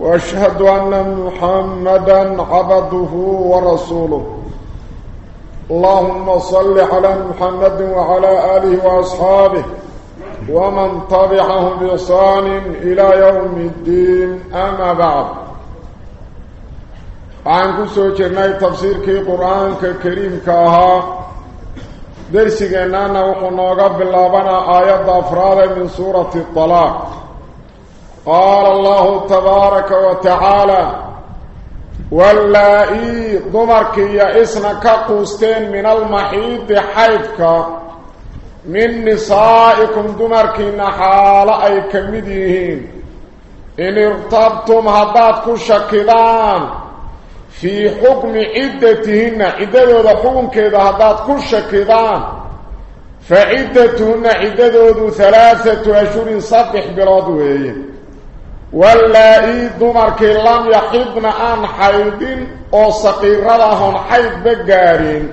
وأشهد أن محمدا عبده ورسوله. اللهم صل على محمد وعلى آله وأصحابه ومن طبعهم بإحسان إلى يوم الدين. أما بعد عن كسو جرناي تفسير كي قرآن كريم كاها. وحنا قبل لابنا آيات أفراد من سورة الطلاق. قال الله تبارك وتعالى واللائي ضمرك يا إسنك قوستين من المحيط حيثك. من نسائكم ضمرك نحال أي كمديهين. إن ارتبتم هداتك شكدان في حكم عدتهن عددود حكم كذا هداتك شكدان فعدتهن عددود ثلاثة أشهر صدح بلادوهين واللائي دمرك لم يحضن عن حيض أو صقيرتهم حيض بقارين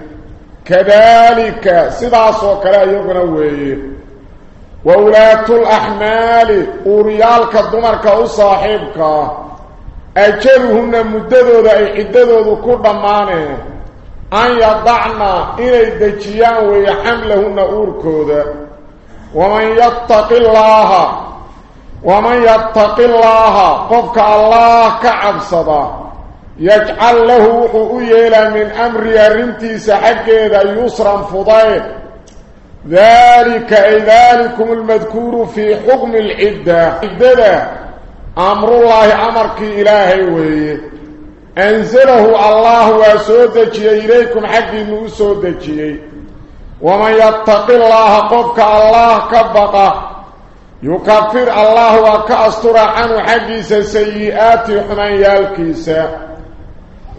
كذلك سداس وكلا يغنوي وولاة الأحمال وريالك دمرك وصاحبك أجلهن مددود أي حددود كل مانه أن يضعنا إلي الدجيان ويحملهن أوركودا ومن يتق الله ومن يتق الله قفك الله كعبصدا يجعل له حؤيلا من أمر يرمتي سحقه يسرا فضيل. ذلك أي ذلكم المذكور في حكم العدة. عدة. أمر الله أمرك إلهي وي أنزله الله وسودك إليكم حق نوسودك. ومن يتق الله قفك الله كبقه. يكفر الله وكأستر عنه حقيس سيئات حميالكيس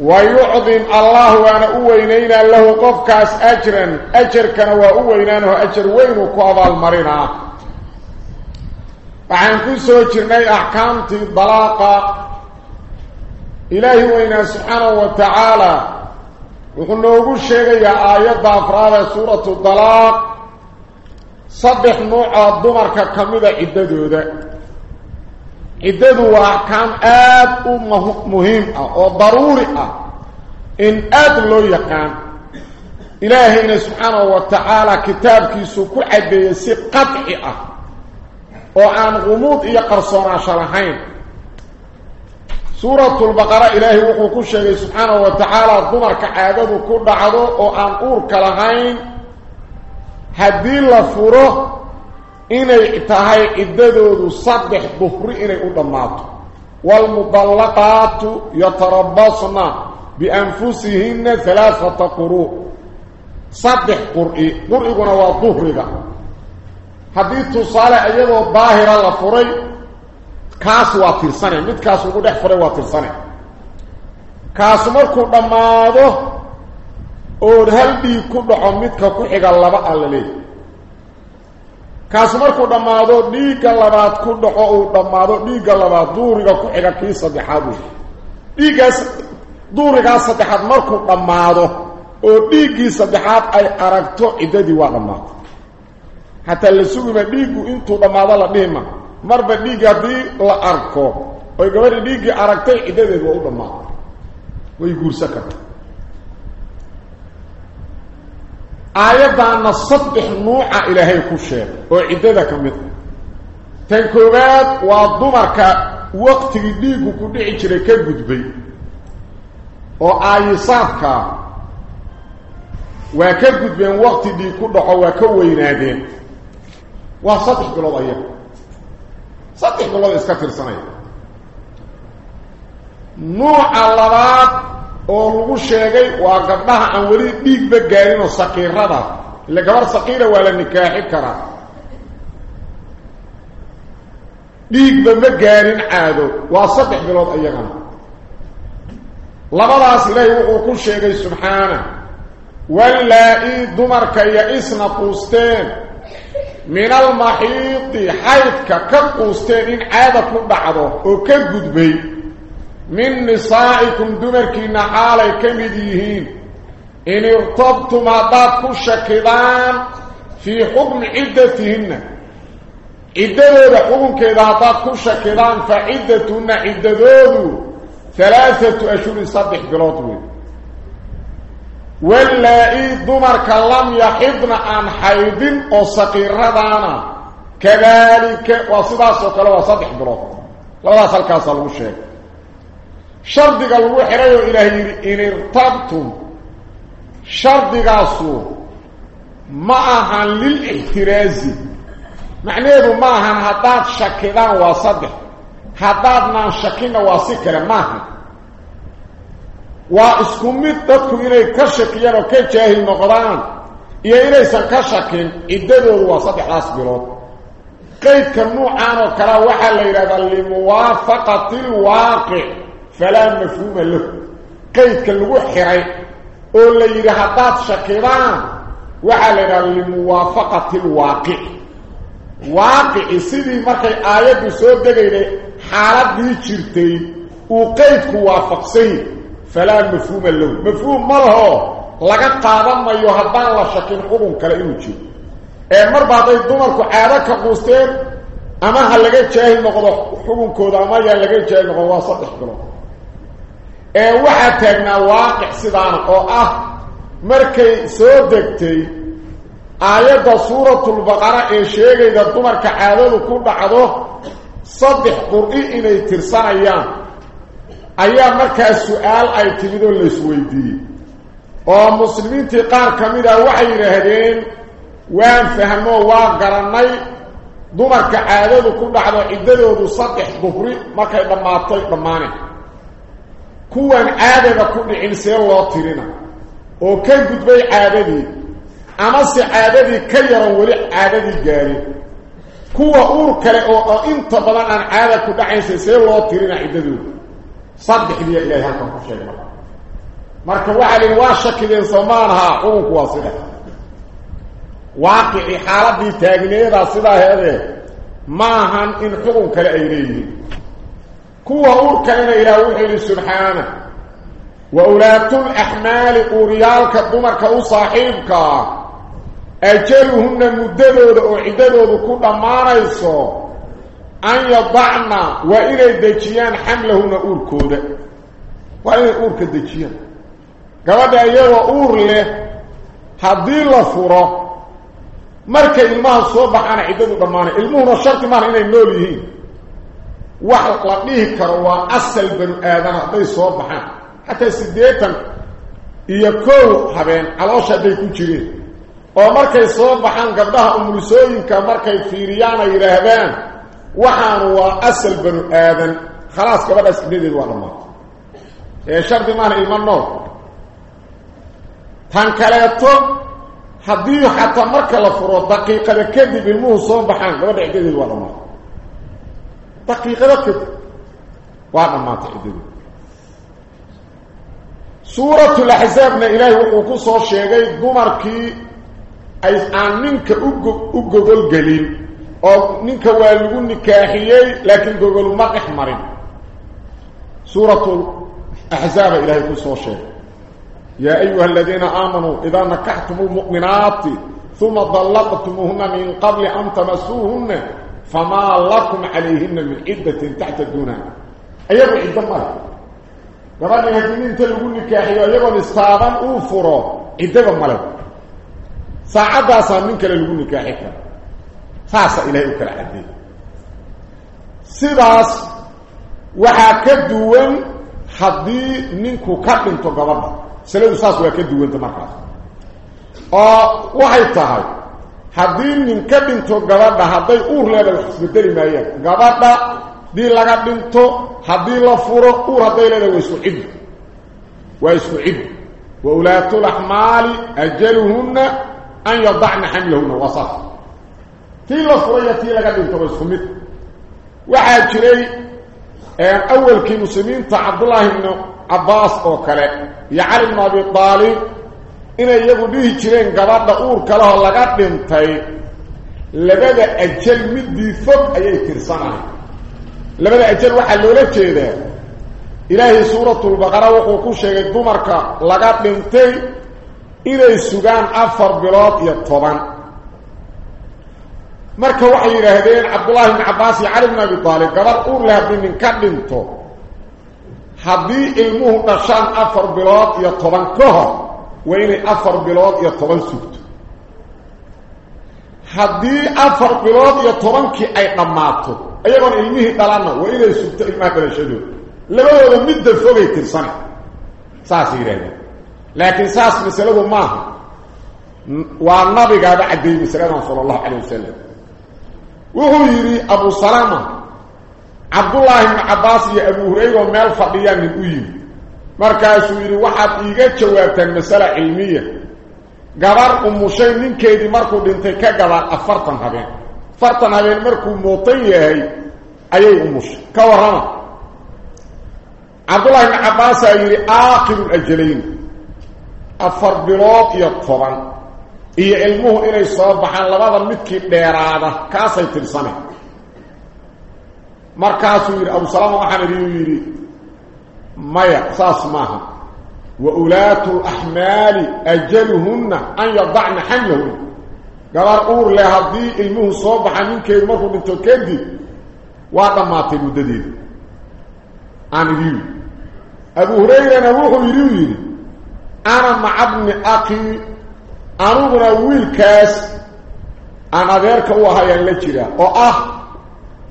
ويعظم الله وأنا اوينين له قفكاس اجرا أجر كان واوينانه أجر وين كوابا المرنا وعن كل سوچرني أحكامتي الضلاقة إلهي وإنا سبحانه وتعالى. وقلنا نقول شيء يا آيات أفراد سورة الضلاق صدح نوع الضمر كميدة عددودة عدد وأحكام آد مهم وضروري إن آد لو يقان إلهينا سبحانه وتعالى كتاب كل عدد يسي قطعي وعن غموض يقرصون شرحين سورة البقرة إلهي وحوكو الشيء سبحانه وتعالى الضمر كعادده كل عدو وعن أور كلهين haddii la furo inay tahay ciddadoodu saddex duhri inay u dhammaato waalmudallaqaatu yatarabasna bianfusihinna halaaata quru' saddex qur'i qur'iguna waa duhriga haddii tusaale iyadoo daahira la furay kaas waa tirsane midkaas ugu dhex furay waa tirsane kaas markuu dhammaado oo hal dhiig ku dhaco midka ku xiga laba alla leeyahy kaas markuu dhammaado dhiigga labaad ku dhaco uu dhammaado dhiigga labaad duuriga ku xiga kii saddexaad wey dhiiggaas duurigaas saddexaad markuu dhammaado oo dhiiggii saddexaad ay aragto ciddadii waa dhammaatay. Hataa la sugima dhiiggu intuu dhammaado la dhihima marba dhiiggi haddii la arko oy gabadhi dhiiggii aragtay ciddadeed waa u dhammaatay. Way guursan karta آياتنا صدح نوعا إلهي كشير وعدده كمد تنكوغات وضمرك وقت قديم كنت عجرك قدبي وآيصافك وكب قدبي وقت قديم كنت عوك وينادين وصدح بالله أيام صدح بالله إسكتر سنة. نوع اللبات oo lagu sheegay waa gabdhaha aan weli dhiigba gaarin oo saqiirada ila gabar saqiira waa la nikaaxi karaa dhiigba ma gaarin caado waa saddex bilood ayagana labadaas ilaahay wuxuu ku sheegay subxaana wallaa-i dumarka ya-isna quusteen min almaxiidi xaydka ka quusteen in caada ku dhacdo oo ka gudbay من نسائكم دمركين حالي كمديهين إن ارتبتم عطابك الشكيدان في حكم عدتهن. عددوا حكم كذا عطابك الشكيدان فعدتهن عددوا ثلاثة أشهر صدح قلوتهم ولا دمرك لم يحضن عن حيض أصقير ردانا كذلك وصدا سوكلا وصدح قلوتهم لا أصل كاسا الوشيك lilixtiraazi macnaheedu ma ahan haddaad shakidaan waa saddex haddaadnaan shakinna waa si kale maaha waa isku mid dadku inay ka shakiyaan oo ka jaahil noqdaan iyo inaysan ka shakin ciddadoodu waa saddexdaas bilood qaydka nuucan oo kalea waxaa la yidhahdaa limuwaafaqati lwaaqic oo la yidhi haddaad shakidaan waxaa la yidhahdaa limuwaafaqati lwaaqic waaqici sidii markay aayaddu soo degayday xaaladii jirtay uu qaydku waafaqsany falaa mafhuuma lahu mafhuum ma laho laga qaadan mayo haddaan la shakin xukun kale inuu jiro ee marba hadday dumarku caado ka quusteen ama ha laga jaahil noqdo xukunkooda ama yaa laga jaahil noqdo waa saddex bilood ee waxaa taagnaa waaqic sidaana oo ah markay soo degtay aayadda suuratulbaqara ee sheegayda dumarka caadadu ku dhacdo saddex qur-i inay tirsanayaan ayaa markaas su-aal ay timid oo laisweydiiyey oo muslimiintii qaar ka mid ah waxay yidhaahdeen waan fahmoo waa garannay dumarka caadadu ku dhacdo ciddadoodu saddex duhri markay dhammaatay dhammaaneen كوان عادبا كل انسان الله ترينا أو كي قدبي عاددي اما سي عاددي كيرا ولي عاددي قاري كوة اوركا أو انت بلان عادك دعين سي سي الله ترينا عددو صدح لي الله هكذا شيء مارك وعلي واشك دين سمانها قومك واصلة واقعي حالة دي تاقنية دا صدا هذه ماهان ان حكم كالعيرين kuwa uur kalena ilaah wuxuu yidhi subxaana wa ulaatulaxmaali uuriyaalka dumarka u saaxiibkaa ajaluhunna muddadooda oo ciddadoodu ku dhammaanayso an yadacna waa inay dejiyaan xamlahunna uurkooda waa inay uurka dejiyaan gabadha iyagoo uur leh haddii la furo markay ilmaha soo baxaana wax la dhihi karo waa asal banu aadan hadday soo baxaan xataa siddeetan iyo kow habeen caloosha hadday ku jireen oo markay soo baxaan gabdhaha umulisooyinka markay fiiriyaan ay yidhaahdaan waxaanu waa asal banu aadan khalaas gabadhaas ibnadeedu waa dhammaatay ee shardi maaha ilmo nool tan kaleeto haddii xataa marka la furo daqiiqada kadib ilmuhu soo baxaan gabadha ciddadeedu waa dhammaatay دقيقة ركض. وأنا ما تحدثوا سورة الأحزاب ما اله وكو سو شيغاي غمركي أي انينك أو غلين أو نينك وا لو نكاحيي لكن غوغل ما قحمرين سورة الأحزاب اله وكو سو شيغ يا أيها الذين آمنوا إذا نكحتم المؤمنات ثم طلقتمهن من قبل أن تمسوهن فما لكم عليهن من عدة تعتدونها أيضا عدة مرة قبل يهدين انت لقول نكاحي ويقول استاذا أوفروا عدة مرة ساعدها سامنك لقول نكاحي ساسا إلهي أكرا عدين سيداس كابنتو قبضا saladu saas waa ka duwanta markaas oo waxay tahay haddii nin ka dhinto gabadha hadday uur leedahay wax isbedeli maayaan gabadha haddii laga dhinto haddii la furo uur hadday leedahay waa isku ciddo waa isku ciddo wa ajaluhunna an yadacna xamlahunna waa saas tii la furo iyo tii laga dhinto waa isku mid waxaa jiray awalkii muslimiinta cabdullaahi ibnu cabbaas oo kale iyo cali bnu abi inay iyagu dhihi jireen gabadha uurka lehoo laga dhintay labada ajal midii fog ayay tirsanahay labada ajal waxaa loola jeedaa ilaahay suuratulbaqara wuxuu ku sheegay dumarka laga dhintay inay sugaan afar bilood iyo toban marka waxay yidhaahdeen cabdullaahi bni cabbaas iyo cali bn abi aalib gabadh uur leh haddii nin ka dhinto haddii ilmuhu dhashaan afar bilood iyo toban ka hor waa inay afar bilood iyo toban sugto haddii afar bilood iyo tobankii ay dhammaato iyagoon ilmihii dhalanna waa inay sugto ilmaha dhalashadooda labadooda midda fogay tirsana saasay yidhahdeen laakiin saas masaladu maaha waa nabigaaba caddeeyey masaladan sala allahu calayh wasalam wuxuu yidhi abu salama cabdullaahi bnu cabbaas iyo abu hurayra oo meel markaasuu yidhi waxaad iiga jawaabtaan masala cilmiya gabar umushay ninkeedii markuu dhintay ka gadaan afartan habeen afartan habeen markuu mootan yahay ayay umushay ka warrama cabdullahi bnu cabbaasaa yidhi aakhiru ajalayn afar bilood iyo toban iyo ilmuhu inay soo baxaan labada midkii dheeraada kaasay tirsaneen markaasuu yidhi abu salama waxaan idhi uu yidhi مايا خاص معها وأولات الأحمال أجلهن أن يضعن حملهن. قرار أور لها دي إلمه صبح منك مره بنت كدي وقامت مدديد ان ري أبو هريرة نروح يريد أنا مع ابن أخي أروح ويل كاس. أنا غير كوهيا لجيره أو آه،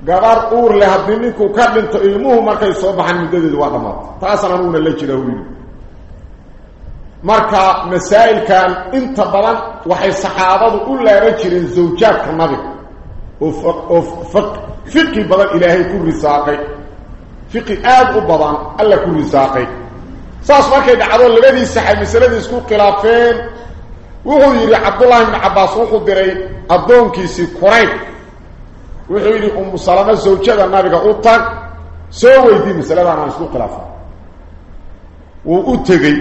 gabar uur leh haddii ninkuu ka dhinto ilmuhu markay soo baxaan muddadeedu waa dhammaatay taasaan aniguna la u yidhi marka masaa'ilkan inta badan waxay saxaabadu u laaban jireen zawjaadka nabiga oo fiqi badan ilaahay ku risaaqay fiqi aada u badan alla ku risaaqay saas markay dhacdo labadii saxay masaladii isku khilaafeen wuxuu yidhi cabdullaahi bnu cabbaas wuxuu diray addoonkiisii kurayb wuxuu yidhi umu salamo zawjada nabiga u tag soo weydii masaladan aan isku khilaafay wuu u tegey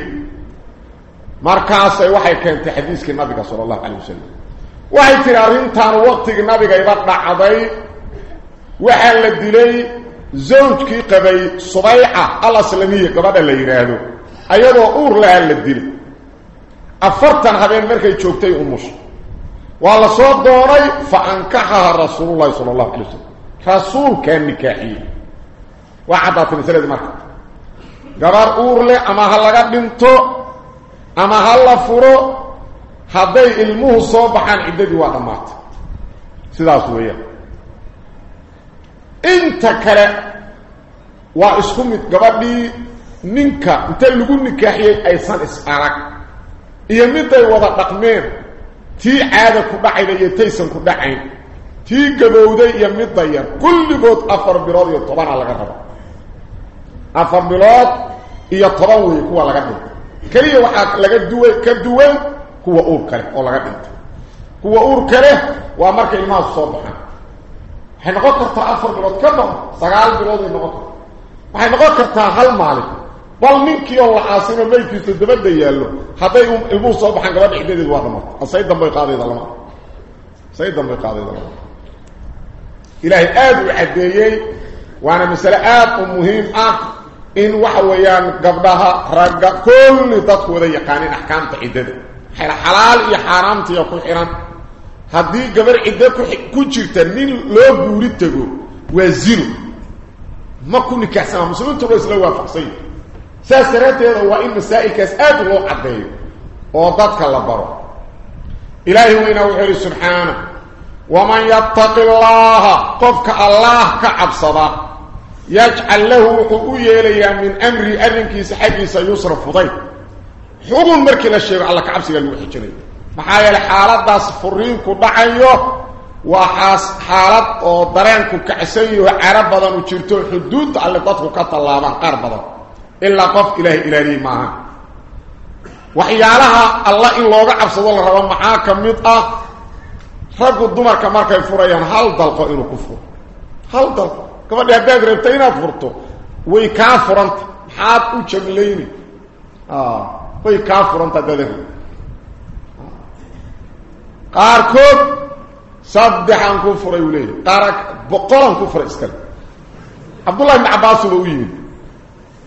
markaasay waxay keentay xadiiskii nabiga sala allahu calayh wasalam waxay tihi arrintaanu waqtigii nabigayba dhacday waxaa la dilay zawjkii qabay subayca alaslamiya gabadha la yidhaahdo ayadoo uur lahaa la dilay afartan habeen markay joogtay umusha ولا سو دوراي فانكحها رسول الله صلى الله عليه وسلم رسول كان نكاحي وعدا في سيره مكه غبار اور له اما هل غدنتو اما هل فرو حبي المه صبحا عدد وضمات سلاسويا انت كره واسكمت غبادي منك انت لو نكاحي ايسان اسارك يمتى وضع تقمير تي عاده كدحين يا تيسن كدحين تي غبوده يا ميدير كل بوت افر براد طبعا على غرب افر بلاد يا تروي على غرب كلي وحا لا دوي كدوي هو اور كره أو ولا غرب هو اور كره وامرك الماء الصبح هنغطى افر بلاد كبر سغال بلاد نغطى هنغطى هل مالك dabadda yaallo hadday ilmuhu soo baxaan gabadha ciddadeedu waa dhamarta asay dambay qaadayda lama say dambay qaadayda lama ilaahay aada u caddeeyey waana masale aada u muhiim ah in waxa weeyaan gabdhaha ragga kulli dadku wada yaqaanin axkaamta ciddada xalaal iyo xaaraamtiiya ku xihan haddii gabar ciddo ku jirta nin loo guuri tego waa zino ma ku nikaaxsanaa muslimiintu waa isla waafaqsanya ساسرته هو ان مسائك اسات لو عدي أو الله لبر الله وين هو سبحانه ومن يتق الله قفك الله كعب كعبصدا يجعل له حقوية لي من أمري أرنك سحقي سيصرف فضي حقوة مركنا الشيء على كعبسي الوحيجري محايا لحالات دا صفرين كو دعيو وحالات دارينكو كعسيو وعرب بضان وشيرتو حدود اللي تطفو كتا الله من إلا قف إله إلهي معها وحيالها الله إن لوغا عبسد الله ربما معاك مضاء رب الدمر كما كان فريان. هل دلقوا إنه كفر؟ هل دلقوا كما دي أبداد ربتين أفرطوا ويكافر أنت حاد أجم ليني آه. ويكافر أنت دلقوا قاركوب صدح أن كفر إليه قارك بقر أن كفر إسكال. عبد الله بن عباس الأويني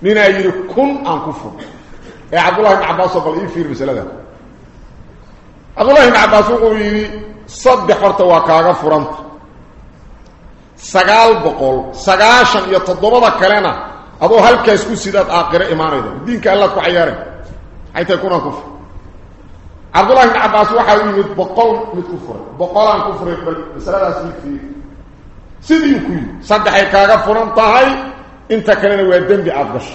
uu yiri nina yiri kun an ku furay ee abdullah ibn abbas bal ii fiir misalada abdullah ibn abbas uu yiri saddex horta waa kaaga furanta sagaal boqol sagaashan iyo toddobada kalena adoo halkaas ku sidaad aakhire imaanayda diinka allah ku ciyaaray حيث يكون كفر عبد الله بن عباس وحا يمد بقول مد كفر بقولان كفر مسألة سيد فيه سيدي انت كان ويدن بعبش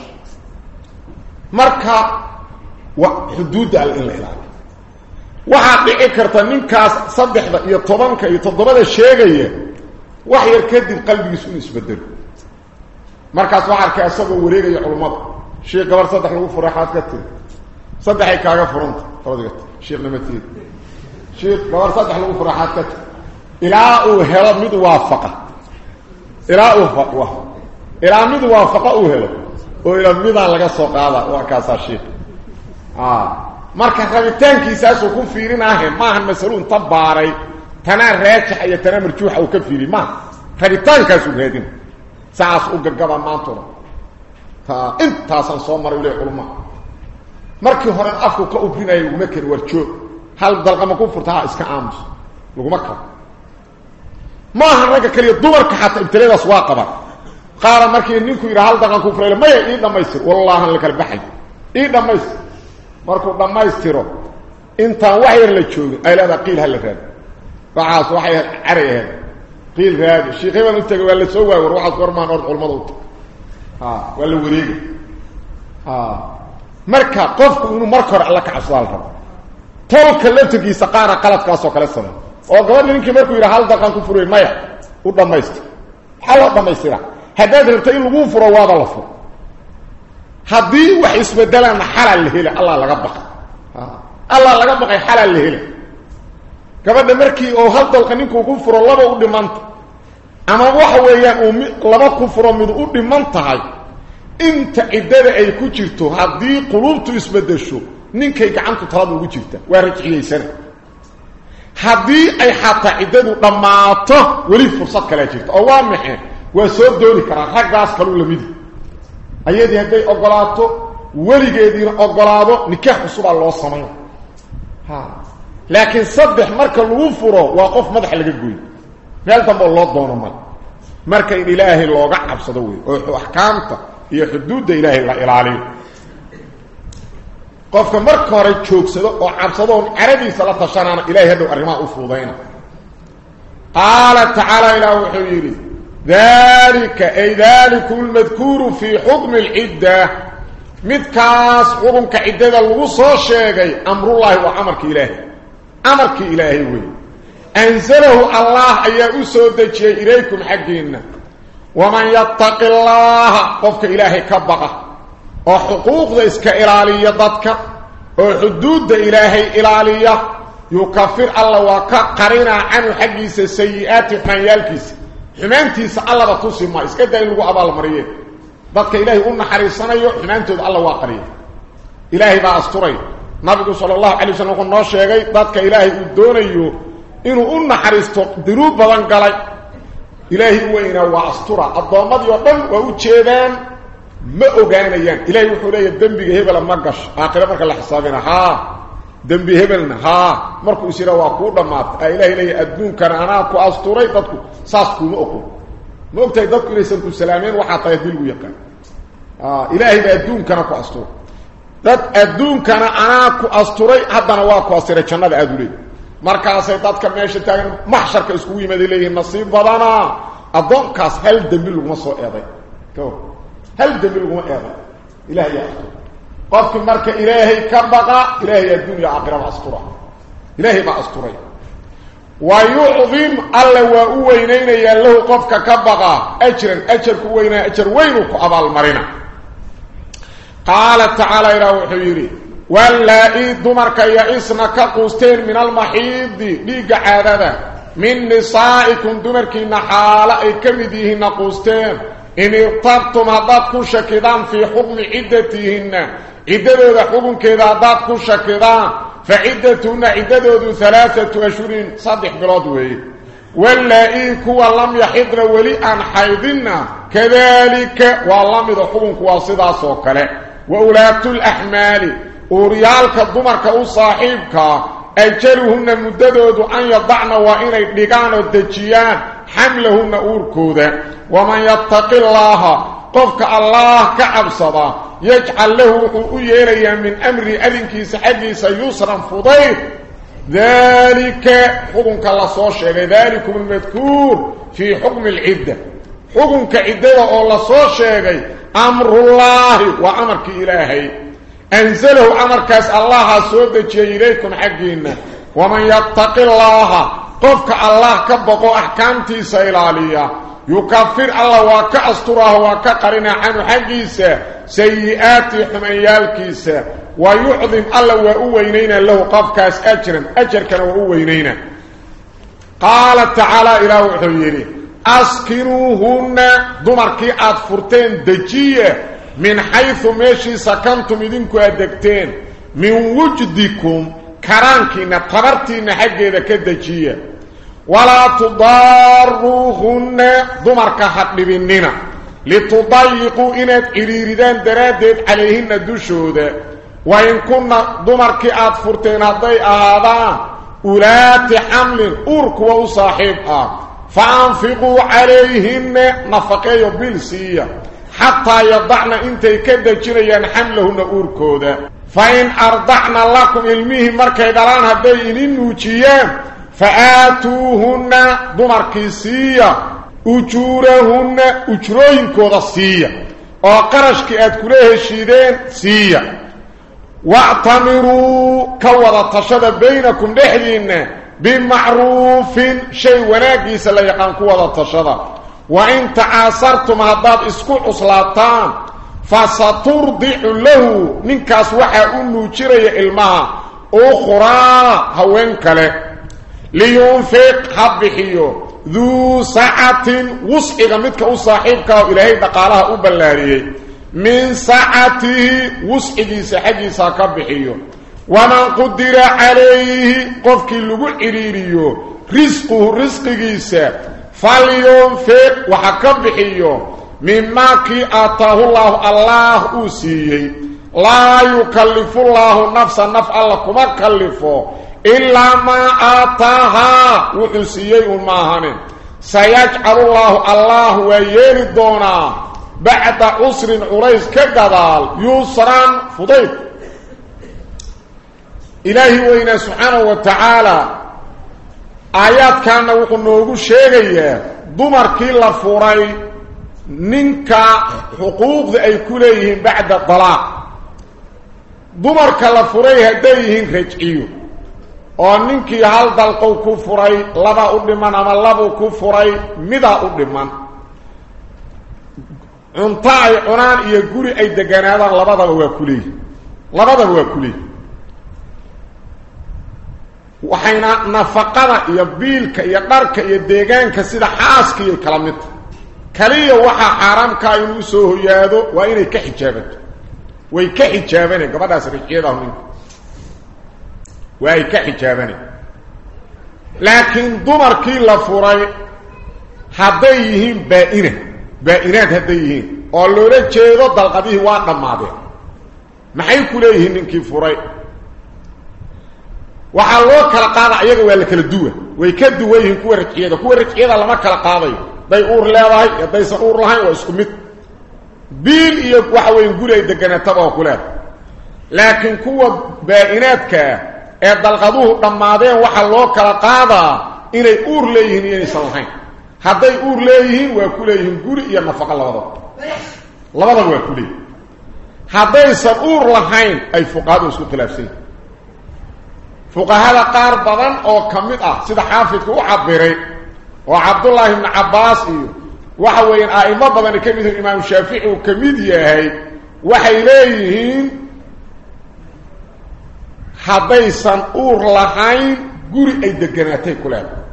مركا وحدود iyo tobanka iyo toddobada sheegaya wax yar kadib qalbigiisu inuu isbedelo markaas waxaa arkay asagoo wareegaya culummada sheekh gabar saddex lagu furay xaad ka tiri صدحي كاغا فرنت فرضت شيخ نمتي شيخ باور صدح لو فرحات كت إلى أو هلا مد وافقه إلى أو فقوه إلى مد وافقه أو هلا أو إلى مد laga soo qaada waa kaasa sheekh ah marka rabitaankiisaas uu ku fiirinahay maaha mas'uul tabaaray tana raajix iyo tana marjuux uu ka fiiri ma rabitaankaas uu raadin saas u gagaba maantooda ta intaasan soo maray ilaa culumada markii hore afku ka ubinayo uma kan warjoog hal dalqama ku furtaa iska aamus laguma karo ma aha ragga kaliya dumarka xataa ibtileedaas waa qaban dhammaystir wallahan la kala baxay ii dhammaystir markuu dhammaystiro intaan wax yar la joogin ay leedaha qiil ha la raadi waxaas waxay caray ahayd qiil raadi shiikhay baan u tegay waa la soo waay war waxaas warmaan ord culmada u tag waa la wareegay marka qofku inuu marka hore alla ka cabsadaal rabo tolka laftigiisa qaara qaladkaasoo kale samay oo gabadha ninkii markuu yidhaha hal daqan ku furay maya u dhammaystir maxaa loo dhammaystira haddii wax isbedelana xalal la hela allah laga baqay allah laga baqay xalal la hela gabadha markii oo hal dalqa ninkuu ku furo laba u dhimanta ama waxa weeyaan uu laba ku furo mid u dhiman tahay inta ciddada ay ku jirto haddii quluubtu isbedesho ninkay gacantu talada ugu jirta waa rajciyaysana haddii ay xataa ciddadu dhammaato weli fursad kalea jirta oo waa maxay وسو دوري كرا رغاس كلو لميد ايدي هدي اوغلااتو وليغيدي اوغلااادو نكاح صبا لو سمين ها لكن صبح مركه لو فورو واقف مدح لغا غوي فالتم الله دون ما مركه إلى الله لوغا عبسد وي احكامته هي حدود الله إلى العالمين قفكه مركه ري جوكسد أو عبسدو عربي صلاه شانا إلى الله دو ارما قال تعالى إلى وحي ذلك أي ذلك المذكور في حكم العدة. مدكاس حكم كعدة الغصر شيء أمر الله وأمرك إلهي. أمرك إلهي وي. أنزله الله أي أسودك إليكم حقين. ومن يتق الله قفك إلهي كبغة وحقوق ذيسك إلالية ضدك. وحدود إلهي إلالية. يكفر الله وقرنا عن حقيس السيئات فنيالكيسي حمانتيس الله بتوسي ما اسك داين لو ابال مريه بدك الهي ان حريصنيو حمانتود الله واقري الهي با استري نبي صلى الله عليه وسلم نو شيغي بدك الهي ودونيو ان ان حريستو درو بدن غلى الهي وينا واسترا الضامد يضل ووجيبان ما اوغانيان الهي وله يدنبي هبل ما قش اخر مره لحسابنا ها dembi hebelna haa markuu is yidhaa waa kuu dhammaatay aa ilahay leeyahay adduunkana anaa ku asturay dadku saas kuuma oqon ma ogtahay dadku inaysan ku salaameen waxaa tahay haddii lagu yaqaan ilaahay baa adduunkana ku asturay dad adduunkana anaa ku asturay haddana waa ku astiray jannada aada u leeyahy markaasay dadka meesha taagan maxsharka iskugu yimaaday leeyihiin nasiib badana addoonkaas hal dembi laguma soo eeday hal dembi laguma eeday ilahay yaa asturay قفك مركة إلهي كبقى إلهي الدنيا عقرة مأسطورة إلهي مأسطورة ويعظم ألا ووينين يا له قف كبقى أجر أجر كوينين أجر وينك أبا المرينة قال تعالى إلى وحيري واللائي دمرك اسمك كقوستين من المحيد ليق عادة. من نسائكم دمركي نحالا كمديه نقوستين إن ارتبتم هداد كشكدان في حكم عدتهن. عددود حكم كذا هداد كشكدان فعدتهن عددود ثلاثة أشهر. صدح بلادوه واللائي كوا لم يحضر ولي أن حيضنا كذلك والله إذا حكم كوا صدا سوكله وأولاد الأحمال. وريالك الضمرك أو صاحبك. أجلهن مددود أن يضعن وإن يدقان الدجيان. حملهن أوركودا ومن يتق الله قفك الله كعبصدا يجعل له أيليا من أمر أذنكيس حديث يسرا فضيل. ذلك حكمك الله صوشي ذلك المذكور في حكم العدة. حكمك عدة الله صوشي أمر الله وأمرك إلهي. أنزله أمر كاس الله سودك إليكم حقين ومن يتق الله قفك الله كبقوا أحكامتي سيلالية يكفر الله وكأستره وكقرنا عنه حقيسة سيئات حميالكيسة ويعظم الله وأوينين له قفكاس أجرا أجر كان وأوينين قال تعالى إلى وحيري أسكنوهن دمركي أدفرتين دجية من حيث ماشي سكنتم إذنكو أدكتين من وجدكم كرانكينا طبرتين حقيدا كدجية ولا تضاروهن دمرك حق بننا لتضيقوا إنات إريردان درادت عليهن دوشودا وإن كنا دمرك أدفرتين أضي آذان أولات حمل أرك وصاحبها فأنفقوا عليهن نفقية بالسية حتى يضعنا انتي كده جريان حملهن أوركودا فإن أرضعنا لكم علمه مركي دلان هدين النوجيان فآتوهن دمركيسية أجورهن أجروين كودا سية وقرشك أدكوليه الشيدين سية. واعتمروا كوضا تشد بينكم لحدين بمعروف شيء وناقيس لا يقان كوضا تشد. وإن تعاصرتم هداد اسكو عصلاتان. فسترضع له. ننكاس وحا أنه جري إلمها أخرى هوين كله. لينفق حبحيو. ذو ساعة وسعي مدك أصاحبك إلهي دقالها أبلاريه من ساعته وسعي سحجي ساكبحيو. ومن قدر عليه قفك اللقو عريريو. رزقه رزقه فلينفق وحكبحيو. مما كي آتاه الله الله أسيي لا يكلف الله نفسا نفع الله كما كلفه. إلا ما آتاها وحسيي الماهن سيجعل الله الله ويردونا بعد عسر عريس كقضال يسرا فضيل. إلهي وإنا سبحانه وتعالى آيات كان وقنوغو شيغيه. dumarkii la furay hal dalqow ku furay laba u dhiman ama labuu ku furay midaa u dhiman cunto ay cunaan iyo guri ay deganaadaan labadaba waa ku leeyihin labadaba waa ku leeyihin waxayna nafaqada iyo biilka iyo dharka iyo deegaanka sida xaaska iyo kala midta كلي وحا حرام كاين سو هيادو وين كحجابت وين كحجابني قبا داس ركيده من وين كحجابني لكن دمر كي لا فوراي حديهم بائره بائرات هديهم اولو رجيرو دلقبي وا دماده ما هي كليه من كي فوراي وحا لو كلا قاد ايغا ولا كلا دوه وي كدويه كو رجيده كو رجيده لما كلا قاديو day uur leedahay haddaysan uur lahayn waa isku mid biil iyo waxa weya guri ay deganataba oo laakiin kuwa baa-inaadkaa ee dalqaduhu dhammaadeen waxaa loo kala qaadaa inay uur leeyihiin iyo inaysan hadday uur leeyihiin waa ku leeyihiin guri iyo nafaqo labadaba labadaba waa ku leeyihin haddaysan uur lahayn ay fuqahadu isku khilaafsan yihin fuqahada qaar badan oo ka mid ah sida xaafidka u cabiray وعبد الله بن عباس وحا وين ائمه بدن كميد امام الشافعي وكميد هي وحي ليهين حبيسن اور لهين غري اي دغناتي كلاب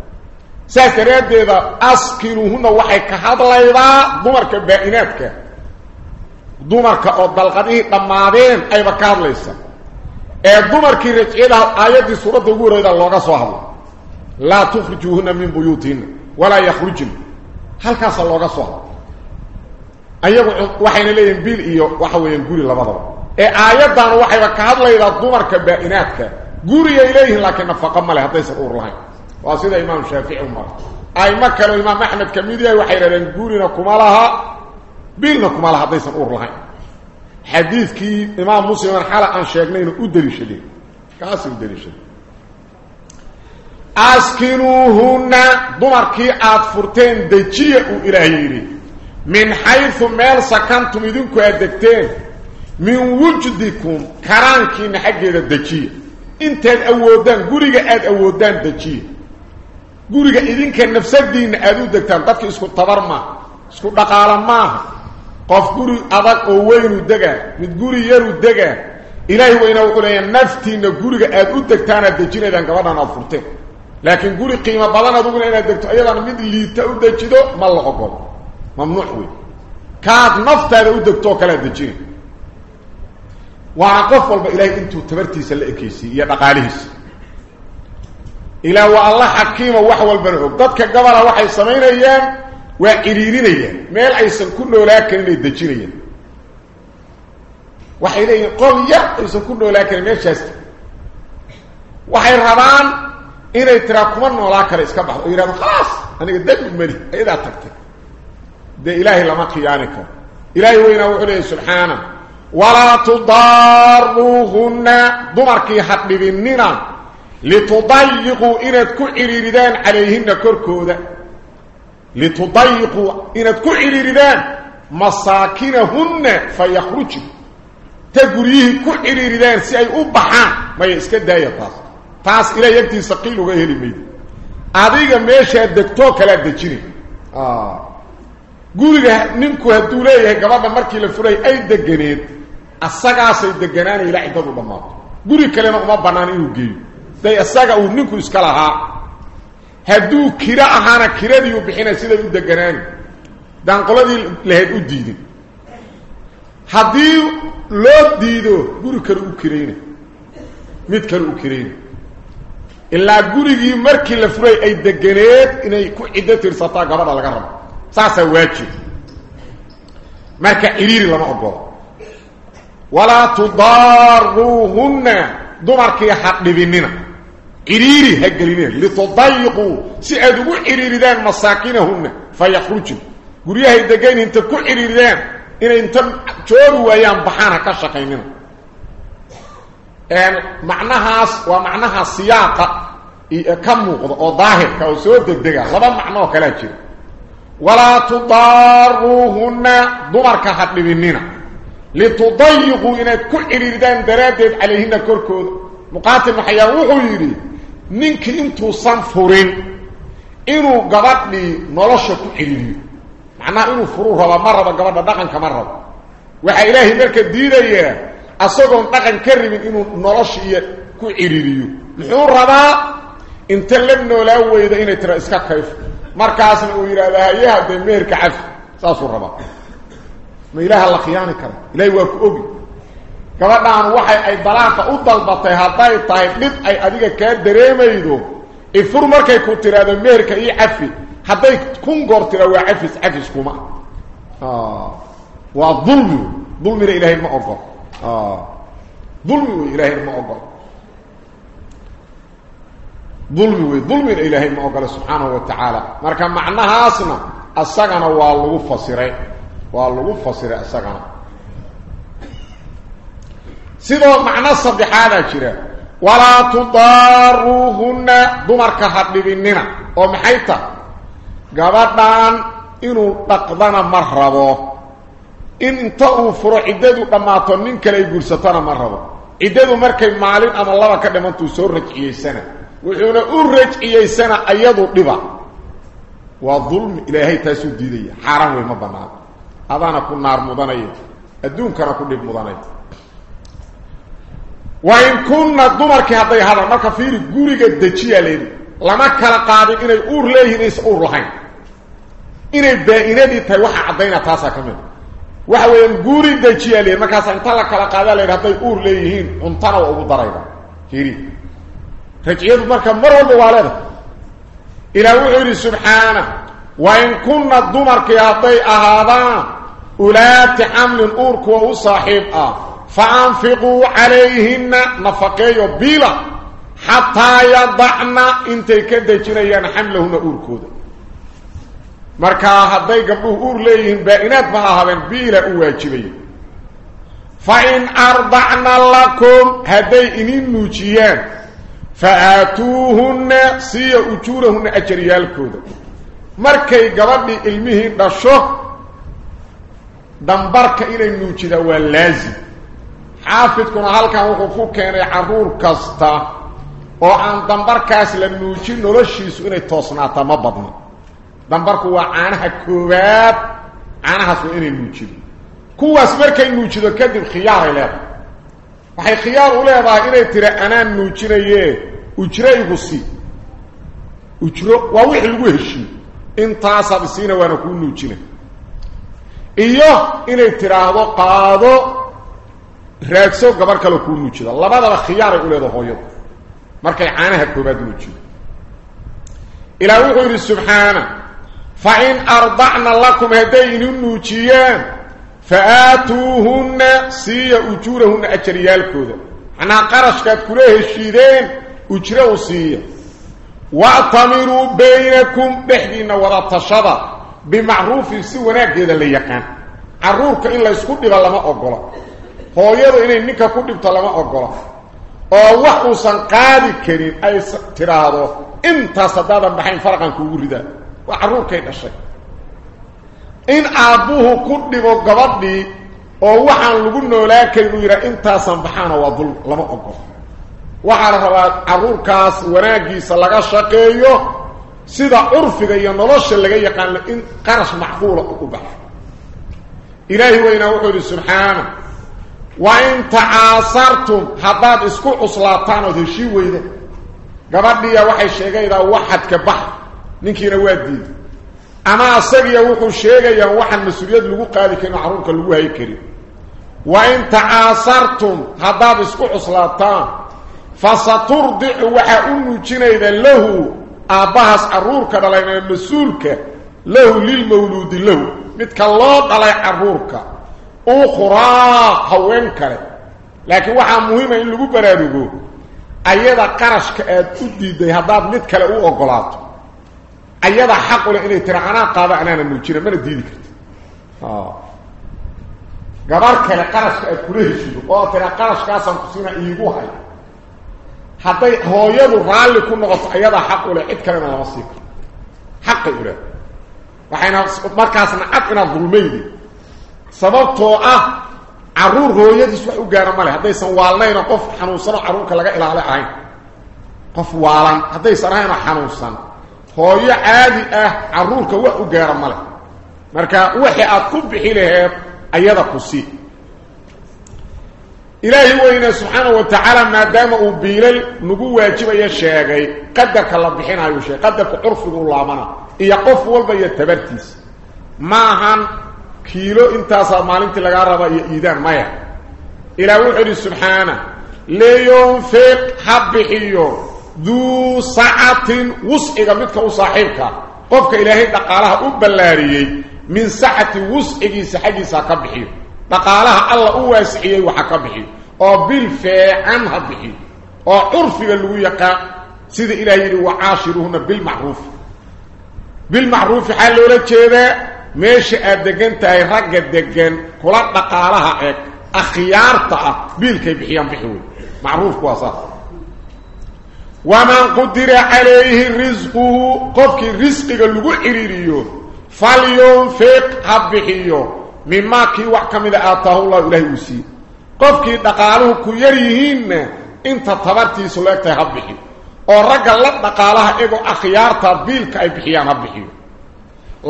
ساسرات ديدا اسكرهن وحي كهدليدا دمرك باينتك دمرك أو دلقدي دمادين اي بكار ليس اي دمرك رجيدا ايات سوره دغوريدا لوغا سو لا تخرجوهن من بيوتهن ولا يخرج هل كان صلى الله صلى ايغ وحين لين بيل يو وحا وين غوري لبد اي ايتان وحي وكاد ليدا دمرك بائناتك غوري اليه لكن نفق مال حتى يسور لها واسيد إمام شافعي عمر. أي ما كان امام أحمد كميديا وحي لين غورينا كمالها بيلنا كمال حتى يسور لها حديث كي إمام مسلم حاله أن شيغنا انه ادريشدي كاسو ادريشدي min xaysu meel sakantum idinku aad degteen min wujdikum karaankiina xaggeeda dejiya intaad awoodaan guriga aada awoodaan dejiya guriga idinka nafsadiinna aada u degtaan dadka isku tabar maaha isku dhaqaalo maaha qof guri adag oo weynu degaa mid guri yaru degaa ilaahi weyna wuxuu leeyaa naftiinna guriga aada u degtaanaad dejinaydaan gabadhan aada furteen لكن قولي قيمة بلانا دوغن إلا دكتو أيضا من اللي تأود دكتو ما الله أقول ممنوحوي كاد نفتا دكتو دكتو كلا دكتو وعقف والبا إلهي انتو تبرتي سلئكيسي يا دقاليس إله والله حكيم وحو البرعوب دادك قبرة وحي سمين أيام وإريرين أيام. ميل عيسان كله لكن اللي دكتو أيام وحي إلهي قول يا عيسان كله لكن ميل شاست. وحي الربان inay tiraa kuma noolaa kale iska baxdo oo yidhahdo khalaas aniga dembi mali ayadaa tagtay dee ilaahay lama khiyaani karo ilaahay weynaa wuxuu leeyahy subxaana walaa tudaaruuhunna dumarkii hadhibinina litudayiquu inaad ku ciriiridaan calayhina korkooda litudayiquu inaad ku ciriiridaan masaakinahunna fa yakhrujna ta guryihii ku ciriiridaan si ay u baxaan maya iska daaya taas taas ilahay agtiisa qiil uga heli maydo adiga meeshaad degtoo kalaad dejinay guriga ninku hadduu leeyahay gabadha markii la furay ay deganeed asagaasay deganaanay ilaa ciddadu dhammaato guri kalena uma bannaan inuu geeyo day isaga uu ninku iska lahaa hadduu kiro ahaana kiradii uu bixinay siday u deganaani daanqoladii lahayd u diidin haddii loo diido guri kale u kirayna mid kale u kirayna إلا قريقي مركي لفري أي دقنيت إنه يكون عدة ترسطة قبل على قرب ساسا واجب. مركة إليري لنقبض ولا تضاروهن. دو مركي حق لبننا إليري هقلينه لتضيقوا. سيئدوا إليري دان مساكينهن. فيخرجوا قريقي دقين انت كل إليري دان. إنه انت جولوا ويان بحانا كشاكينينه ان معناها ومعناها سياقه كم أو ظاهر أو سو دغدغ لبا معناه كلا جير ولا تضاروهن دمرك حدبيننا لتضيقوا ان كل اريدان دراتب عليهن كركود مقاتل حياه يريد منك انتو صنفورين انو قبطني نلشو تحيري معناه انو فروره ومره قبطنا دقن كمره وحا الهي ملك الدينة asagoon dhaqan ka rabin inuu nolosha iyo ku ciriiriyo muxuu rabaa inta la noolaa weyda inay tira iska kayfo markaasna uu yidhahda hayaha dee meherka cafi saasuu rabaa ma ilaaha la khiyaani kara ilaahay waa ku ogi gabadhaan waxay ay dalaaqa u dalbatay hadday tahay dhib ay adiga kaa dareemaydo ifur markay ku tiraahdo meherka io cafi hadday kun goor tira waa cafis cafis kuma waa dulmi dulmina ilaahay ma ogol dulmi wey ilaahayna ma ogol dulmi wey dulmina ilaahay ma ogola subxaanahu wa tacaala. Marka macnahaasna isagana waa lagu fasiray waa lagu fasiray isagana sidoo macno saddexaadaa jira. Walaa tudaaruuhunna dumarka ha dhibinina. Oo maxay tahay gabadhan inuu dhaqdana ma rabo in inta uu furo ciddadu dhammaato nin kale ay guursatona ma rabo ciddadu markay maalin ama laba ka dhimantuu soo rajciyeysana wuxuuna u rajciyeysana ayadu dhiba waa dulmi ilaahay taasuu diidaya xaaraan wey ma bannaan adaana ku naar mudanaya adduunkana ku dhib mudanaya wain kunna dumarkii hadday hadal marka fiiri guriga dejiyaa leedi lama kala qaadin inay uur leeyihiin is uur lahayn inay baa-inadii tahay waxa caddayna taasaa ka mid waxa weeyaan guuri dajiyaa leeyihin markaasa inta la kala qaadaa la yidhi hadday uur leeyihiin cuntana waa ugu darayda hiri rajciyadu marka mar walba waa leedahay ilaah wuxuu subxaana wa in kunna dumarkii hadday ahaadaan ulaati xamlin uurkuwa u saaxiib ah fa anfiquu calayhinna nafaqeeyo biila xataa yadacna intay dejinayaan xamlahuna uurkooda markaa hadday gabdhuhu uur leeyihiin baa-inaad ma ahaadeen biila u waajibaya fa in ardacna lakum hadday inin nuujiyaan fa aatuuhunna siiya ujuurahunna ajaryaalkooda markay gabadhii ilmihii dhasho dambarka inay nuujidaa waa laazim xaafidkuna halkan wuxuu ku keenay caruur kasta oo aan dambarkaas la nuujin noloshiisu inay toosnaataa ma badno dambarku waa caanaha koowaad caanahaas waa inay nuujido kuwaas markay nuujido kadib khiyaaray leedahay waxay khiyaar u leedahay inay tira anaan nuujinaye ujro igu sii ujro waa wixii lagu heshiiyo intaasaad isiina waana kuu nuujina iyo inay tiraahdo qaado raagso gabar kale kuu nuujida labadaba khiyaaray u leedahay hooyadu markay caanaha koobaad nuujido ilaah wuxuu yidhi subxaana فإن أرضعنا لكم هدين النوچيان فآتوهن سي أجورهن أجريالكو أنا قرشك كله الشيدين أجروا سي واعتمروا بينكم بحدين ورطشبا بمعروف سيوناك هذا اللي يقان. عرورك إلا يسكد بها لما أقوله. هو يدو إنه نكا كد بها لما أقوله. ووحو سنقادي كريم. أي سكتراه انت سدادا بحين فرقا كوريدا. Dhashay in aabbuhu ku dhibo gabadhii oo waxaan lagu noolaa karin uu yidhaha intaasan baxaana waa dul lama ogolo waxaa la rabaa carruurkaas wanaaggiisa laga shaqeeyo sida curfiga iyo nolosha laga yaqaano in qarash macquula u baxo ilaahi weynaa wuxuu subxaana wa in tacaasartum haddaad isku cuslaataan ood heshii weyda gabadhiya waxay sheegaydaa waxadka bax ninkiina waa diiday ama asagiya wuxuu sheegayaa waxaan mas-uuliyad lagu qaadi karin oo carruurka lagu hay karin wa in tacaasartum haddaad isku cuslaataan fa saturdicu waxaa u nuujinayda lahu aabbahaas carruurka dhalayna mas-uulka lahu lilmawluudi lahu midka loo dhalay carruurka ukhraa haween kale laakiin waxaa muhiima in lagu baraarugo ayada qarashka aad u diiday haddaad mid kale u ogolaato ayada xaq u leh inay tira anaa qaado anaana nuujina mana diidi karti gabar kale qarashka aad kula heshido oo tira qarashkaasaan ku siina iigu hay hadday hooyadu raalli ku noqoto ayadaa xaq u leh cid kalena lama sii karo xaqay u leh waxayna markaasna cad inaad dulmaydi sababtoo ah caruur hooyadiis wax u gaara male haddaysan waalnayno qof xanuunsanoo carruurka laga ilaali ahayn qof waalan haddaysan ahaynoo xanuunsan hooyo caadi ah carruurka wax u gaara male marka wixii aad ku bixi ayada ku sii ilaahi weyne subxaanahu wa tacaala maadaama uu biilal nagu waajibayo sheegay qadarka la bixinaayuu sheegay qadarka curfiguu laabana iyo qof walba iyo tabartiisa ma ahan kiilo intaasaa maalintii lagaa rabaa iyo iidaan maya ilaah wuxuu yidhi subxaana liyunfiq ha xaggiisa ha ka bixiyo dhaqaalaha alla u waasiciyey waxa ka bixiyo oo bil feecan ha bixiyo oo curfiga lagu yaqaan sida ilaah yidhi wacaashiruhuna bilmacruufi bilmacruufi xaa loola jeedaa meesha aad degan tahay ragga degan kula dhaqaalaha eeg akhyaarta ah biilkay bixiyaan bixi wey waman qudira calayhi risquhu qofkii risqiga lagu ciriiriyo falyunfiq ha bixiyo mimaa kii wax ka mida aataahu llahu ilahay uu siiye qofkii dhaqaaluhu ku yar yihiinna inta tabartiisu leegtahay ha bixi oo ragga la dhaqaalaha egoo akhyaarta biilka ay bixiyaan ha bixiyo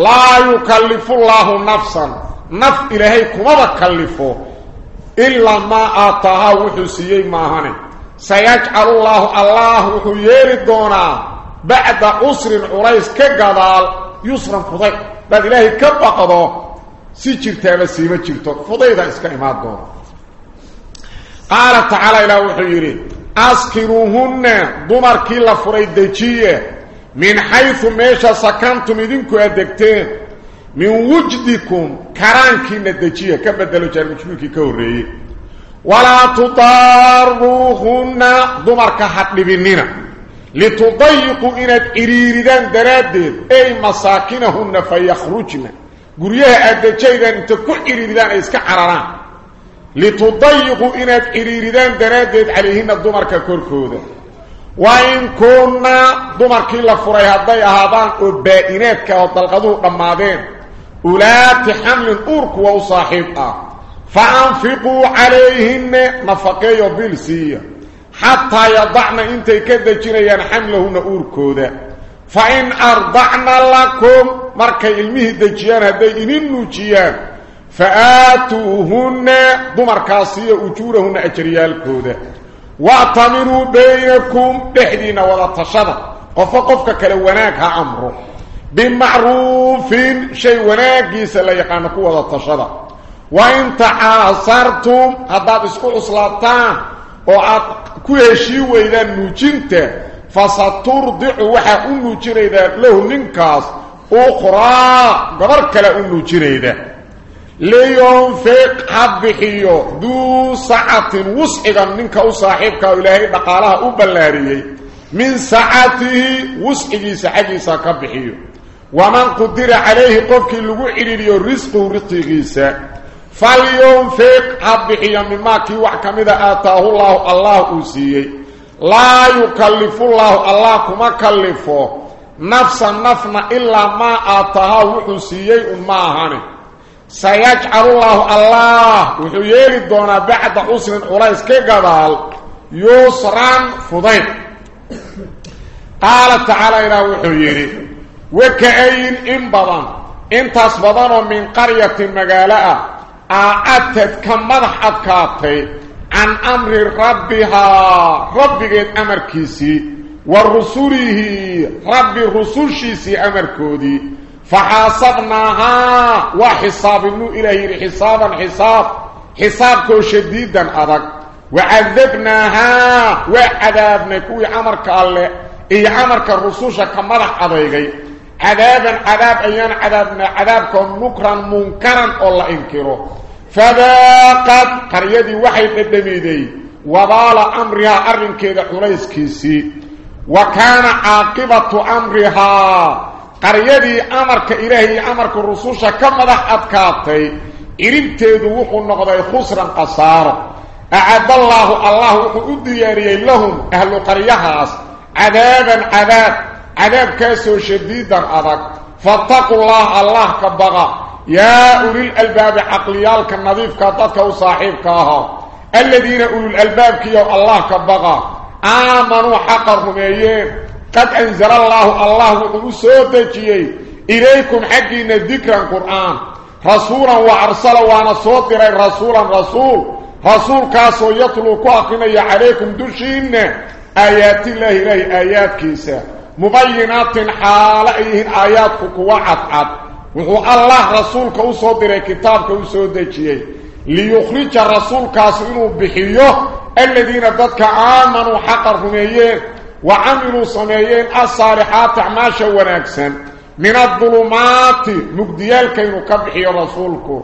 laa yukallifu llaahu nafsan naf ilaahay kumaba kallifo ilaa maa aataahaa wuxuu siiyey maahane llaahu allah wuxuu yeeli doonaa بعد عسر عليس كقضال يسرا فضي بعد إلهي كبقضو. سيجر تابا سيما جرتو. فضيدا إسكا إماد دون قال تعالى إلى وحيري أسكروهن دمر كلا فريد دجية. من حيث ميشا سكنتم إذنكو أدكتين. من وجدكم كرانكي ندجية كبدلو جارمشلوكي كوري. ولا تضاروهن دمر كحد بنينا لتضيقوا إنك إريردان درادين أي مساكنهن فيخرجن. قريها أدجيدا انت كل إريردان إسكا عرران لتضيقوا إنك إريردان درادين عليهن الدمر كوركودا وإن كنا دمر كلا فريها الضي أهضان وبائنات كوطلقضوا رمادين أولات حمل أورك وصاحبها فأنفقوا عليهن نفقية بالسية حتى يضعنا انت كده جنيان حملهن أوركودا فإن أرضعنا لكم مركا علمه دجيان هدي إنين نوجيان فآتوهن دمر كاسية أجورهن أجريال كودا واعتمروا بينكم دحدين ولا تشد قف قفك كلوناك أمره. بمعروف شيء وناقيس لا ولا تشد وإن تعاصرتم هذا اسكو عصلاتان وعاد كوهشي ويدان نوجينتا فسترضع وحا نوجينيدا له ننكاس. أخرى قبر كلا نوجينيدا لينفق حبحيو ذو ساعة وسعغا منك وصاحبك إلهي دقالها أبلاريي من ساعته وسعغي سعجي ساكبحيو. ومن قدر عليه قفك اللقو إليو رزقه رزقه فلينفق حبحيو مما كي وحكمذا آتاه الله. الله أسيي لا يكلف الله. الله كما كلفه. نفسا نفنا إلا ما آتاه وحسيي أماهانه سيجعل الله الله. وحيالي دونا بعد عسر عريس كقبال يسرا فضيل قال تعالى إلى وحيالي وكأين إنبضا إن تصبضان من قرية مقالة أعدت كمضح أدكاتي عن أمر ربها. ربك أمر كيسي ورسوله. رب رسول أمر كودي فحاسبناها وحسابنو إلهي حسابا حساب. حسابك شديدا أدك وعذبناها وعذابنا كوي عمرك الله. إي عمرك الرسوشة كمرح أضيغي عذابا عذاب أيان عذابنا عذابكم نكرا منكرا الله إنكره فذاقت قريدي وحي قدميدي وضال أمرها أرن حريس كيسي. وكان عاقبة أمرها قريدي أمرك إلهي أمرك الرسوشة كمدح أدكاتي إرنتيدو وحو نقضي خسرا قصارا أعد الله الله وحو أدياري لهم أهل قريهاس. عذابا عذاب. عذاب كاسو شديدا أدك فاتقوا الله الله كبغى. يا أولي الألباب عقليالك النظيف كاتتك وصاحبك الذين أولي الألباب كيو الله كبغى. آمنوا حقرهم أيين قد أنزل الله الله وقلوا إليكم حقين ذكرا القرآن. رسولا وأرسل وأنا صوتر رسولا رسول. رسول كاسو يطلو كواقنا عليكم دشين آيات الله إليه آيات كيسا مبينات حالة إيه آيات كواعد عد. وهو الله رسولك وصدر كتابك وصدر ليخرج الرسول كاسو بحيه الذين ضدك آمنوا حقرهم أيين وعملوا صميين الصالحات عماشا ونكسا من الظلمات مقديال كينو كبحي رسولك.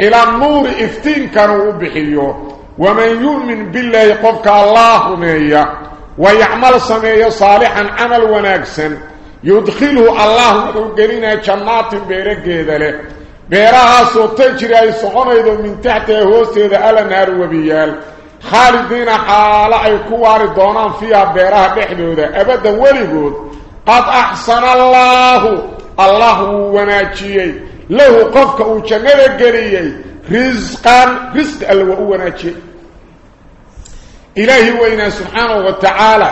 إلى النور إفتين كانوا بحيو ومن يؤمن بالله يقفك الله ميا ويعمل صمية صالحا عمل ونكسا يدخله الله قلنا جنات بيرك له بيرها سو تجري أي سقنيدو من تحت هوستيدا على نار وبيال. خالدين حالا أي كواري دونان فيها بيرها بحدودا ابدا وليغود قد أحسن الله. الله وناجيي له قفك جنده غليي رزقا رزق الله وناجي إلهي وإنا سبحانه وتعالى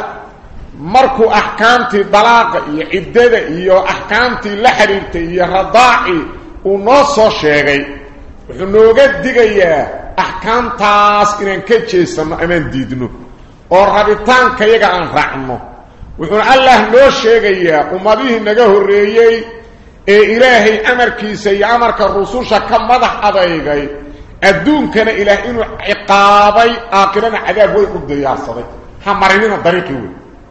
مركو أحكامتي بلاغ يعدد إيو أحكامتي لحريرتي يرضاعي ونصو شيغي. ونوغد ديغي أحكام تاس إنان كتشي سنو أمان ديدنو ورابطان كيغا عن رعنو ويقول الله نو شيغي ومبيه نغه الرئيي إيه إلهي أمر كيسي أمر كالرسول شكا مضح أبايغي. ادون كان إلى انه عقابي اخرا عذاب وي قضيا صدق حمرينا دريتو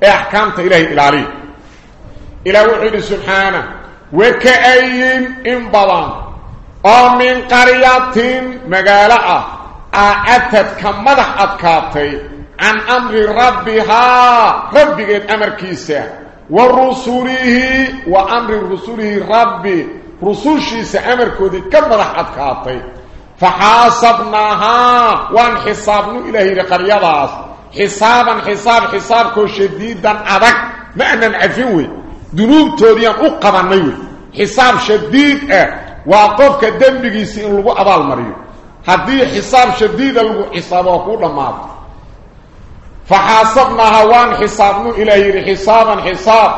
احكامته اله إلى علي إلى وحده سبحانه وكاين ان بلان أو من قريات مغالاه اعتت كمده ادكاتي عن أمر ربها ربك أمر كيسا ورسوله وامر رسوله ربي رسول شيس أمر كودي كمده ادكاتي فحاسبناها وانحصابنا إلهي لقرية داس حسابا حساب حساب كو شديدا عدك ما أنن عفوه دنوب توليا أقبا نيوه حساب شديد أه. وقفك الدم بيسين لغو أبال مريو. هذه حساب شديد لغو حسابه أقول لما فحاسبناها وانحصابنا إلهي لحسابا حساب.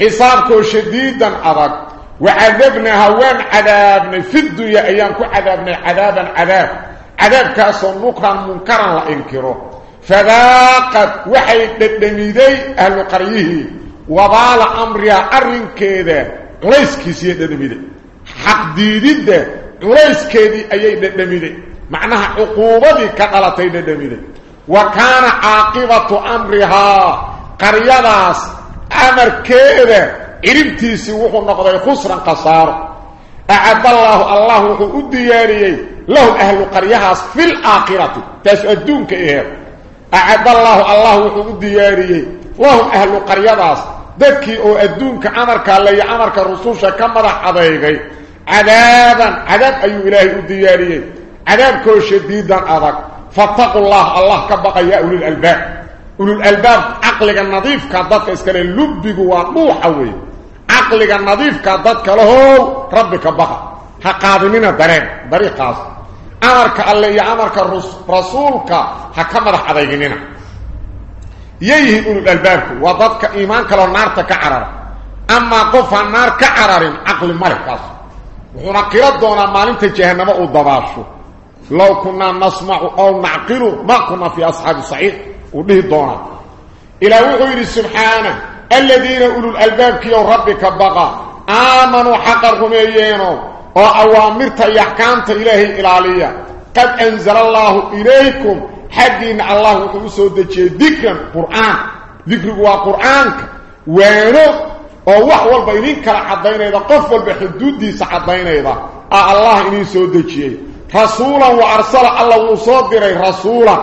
حساب كو شديدا عدك وعذبنا هوان عذابنا في الدنيا أيام كعذابنا عذابا عذاب. عذاب كأصنقا منكرا لإنكره فذاقت وحي الدميدي أهل قريه. وضال أمريا أرين كذا ليس كسي الدميدي حق ديدي ليس كذي أي الدميدي معنى عقوبة كقلتين الدميدي وكان عاقبة أمرها قريناس أمر كذا amrihaa qaryadaas amarkeeda ciribtiisii wuxuu noqday khusran khasaaro acadallaahu allah wuxuu u diyaariyey lahum ahlu qaryahaas fil aakhirati taas adduunka aheed acadallaahu allah wuxuu u diyaariyey lahum ahlu qaryadaas dadkii oo adduunka amarka alle iyo amarka rususha ka madax adeygay cadaaban cadaab ayuu ilaahay u diyaariyey cadaabkoo shadiidan adag fattaqu llah allah ka baqaya ulilalbaab ulilalbaab caqliga nadiifka عقلك النظيف كذاتك له ربك بقى ها قادمين الدرين بري قاس أمرك اللي يأمرك رسولك ها كمد حضيقنين يأيه أولو الألباب وضاتك إيمانك لو نارت كعرر أما قفا النار كعرر عقل مالك قاس ونقل الدون أمال انت جهنم أدباشو لو كنا نسمع أو نعقل ما كنا في أصحاب صحيح ونهي الدون إلى وغير سبحانه الذين أولو الألباب كيو ربك بغا. آمنوا حقرهم أيينو وأوامرت يحكامت إلهي إلالية. قد أنزل الله إليكم حدين الله أسود ذكرا. قرآن. ذكر هو قرآن. وينو. ووحو البينين كالحضين إذا. قفوا بحدود دي سحضين إذا. آه الله إني سود رسولا وأرسل الله أصدر رسولا.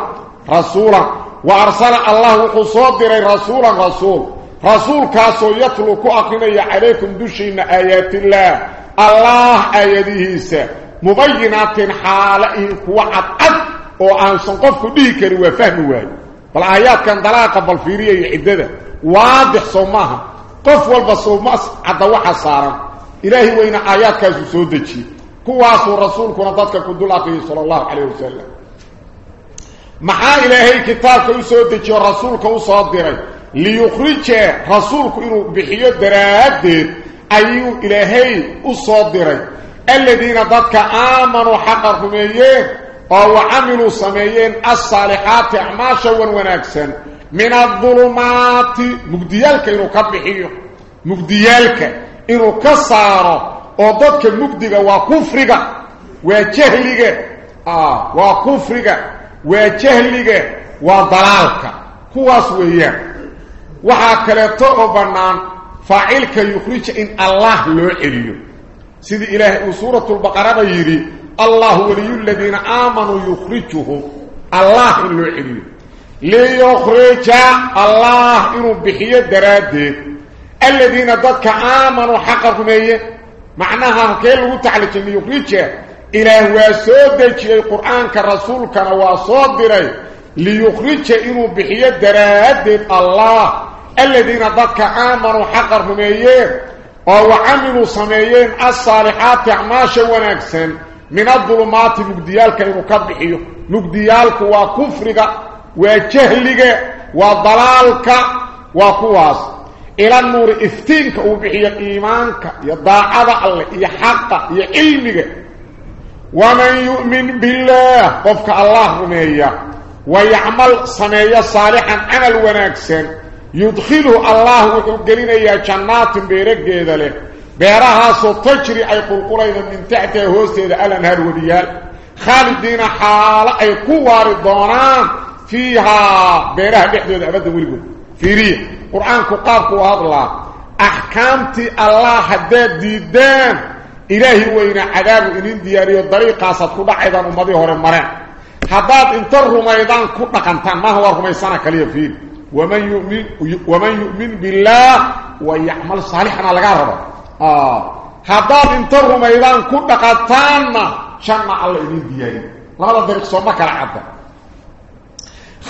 رسولا. وأرسل الله أصدر رسولا رسولا رسول كاسو يطلق أقنية عليكم دوشين آيات الله. الله آياته مبينات حاله هو عدد وعن صنقف ديكر وفهمه فالآيات كان دلاقة بالفيرية يعدده واضح صمها قف والبصومة عدوحة صارا إلهي وين آيات كاسو سودتي كواسو رسول كنطاتك كدلاقه صلى الله عليه وسلم. محا إلهي كتاب كاسو سودتي ورسول كاسو صادره liyukhrija rasuulku inuu bixiyo daraaddeed ayuu ilaahay u soo diray aladiina dadka aamanuu xaqa rumeeyeen oo wa camiluu sameeyeen alsaalixaati acmaasha wan wanaagsan min adulumaati mugdiyaalka inuu ka bixiyo mugdiyaalka inuu ka saaro oo dadka mugdiga waa kufriga waa jahliga waa kufriga waa jahliga waa dalaalka kuwaas weeyaan waxaa kaleeto oo bannaan faacilka yukhrija in allah loo celiyo sidii ilaahay uu suuratulbaqaraba yidhi allahu waliyu ladiina aamanuu yukhrijuhum allah in loo celiyo liyukhrija allah inuu bixiyo daraaddeed aladiina dadka aamanuu xaqa rumeeye macnaha halkee lagu taclijay liyukhrija ilaah waa soo dejiyey qur-aanka rasuulkana waa soo diray liyukhrija inuu bixiyo daraaddeed allah الذين ضدك عامروا حقر هميين وعملوا صميين الصالحات عماشا ونكسا من الظلمات نقديالك ينكبحي نقديالك وكفرك وجهلك وضلالك وقواس إلى النور إفتينك وبحي إيمانك يضاع الله يحق يعلمك ومن يؤمن بالله قفك الله هميين ويعمل صميين صالحا عمل ونكسا يدخله الله وقلنا يا جنات بيرك يدله بيرها ستجري أي قرقر من تحته سيد الانهار وديال. خالدين حالة أي قوة الدوران فيها بيرها بيحدي أبدا ويقول في ريح. قرآن قال قوار الله. أحكامتي الله حداد دي دان إلهي وإن عذاب إنين دياري الضريقة ستكون أيضا أمضي هوري المرأة حداد انتر رميضان كتنا قنطان. ما هو رميسانا كليا فيه. ومن يؤمن ومن يؤمن بالله ويعمل صالحا على غرب آه. هذا أنتم ايضان كنت قطانا شمع الله يريد يديه لا لا درس ما كان عبد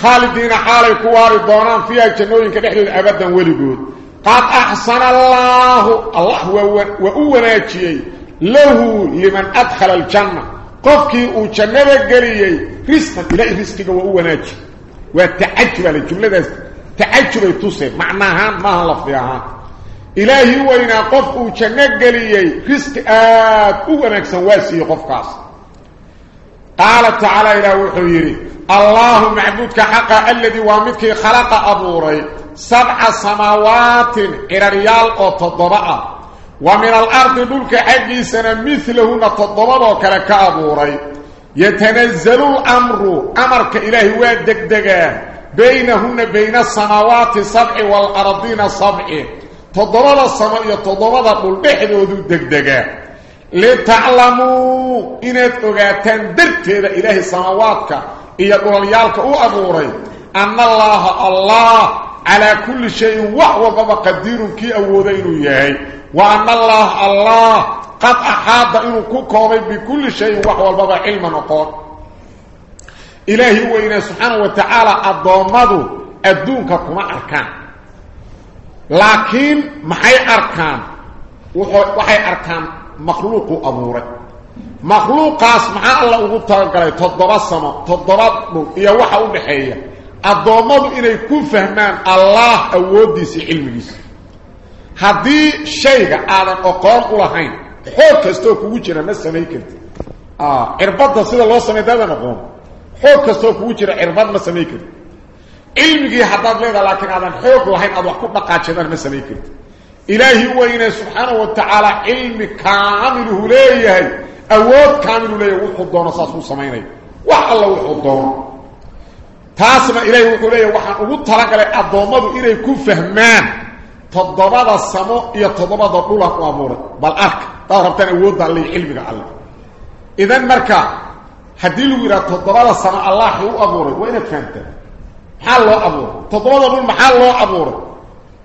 خالدين حالي كوار الدوران في جنوين كدخل الأبد ولغود قد أحسن الله. الله هو واولاجي له لمن أدخل الجنة. قفكي وجنبك قريه رزقك لا رزقك واولاجي وتعجب الجمله ده تعجب توصف معناها ما له فيها الهي وين قف وجنقلي رزق ات وغنك سواسي قف قاص قال تعالى إلى وحيري الله معبودك حقا الذي وامدك خلق ابوري سبع سماوات إلى ريال أو تضبع ومن الأرض دولك أجيسنا مثله نتضبع وكالك ابوري يتنزل الأمر. أمر كالهي ودك دك بينهن بين السماوات سبع والأرضين سبع. تضرر السماء تضرر قل بحر ودك دك لتعلموا إن أغاتان درت إلهي السماواتك. إياه رليالك أو أبوري أن الله الله على كل شيء وحوظ وقدير كي أودين إياه وأن الله الله قد أحاد إنه كوكومي بكل شيء وحوى البابا علما نقول. إلهي هو إنا سبحانه وتعالى الضوامده أدونك كما أركان. لكن ما هي أركان وحي أركان مخلوق أبورك مخلوق اسمع الله وغب تغلقل تضرب السماء تضرب إيا وحا ونحية الضوامده إلي يكون فهمان الله أودي سي علمي هذه شيء آدم أقول لهين xoog kastoo kugu jira ma samayn kartid cirbadda sida loo samay daadan aqoon xoog kastoo kugu jira cirbad ma samayn kartid cilmigii haddaad leedaha laakiin aadan xoog lahayn aad wax ku dhaqaajadaan ma samayn kartid ilaahi weyne subxaanahu wa tacaala cilmi kaamiluhu leeyahay awood kaamilu leeyahay wuxuu doono saasuu samaynaya wax alla wuxuu doono taasna ilaahi wuxuu leeyahay waxaan ugu talagalay addoommadu inay ku fahmaan تضبض السماء يتضبض طول الأمور بل أرك طهر تاني ودى اللي علمك علم إذن مركا هديل ويرا تضبض السماء الله هو أمور وين فانت حال الله أمور تضبض أمور محال الله أمور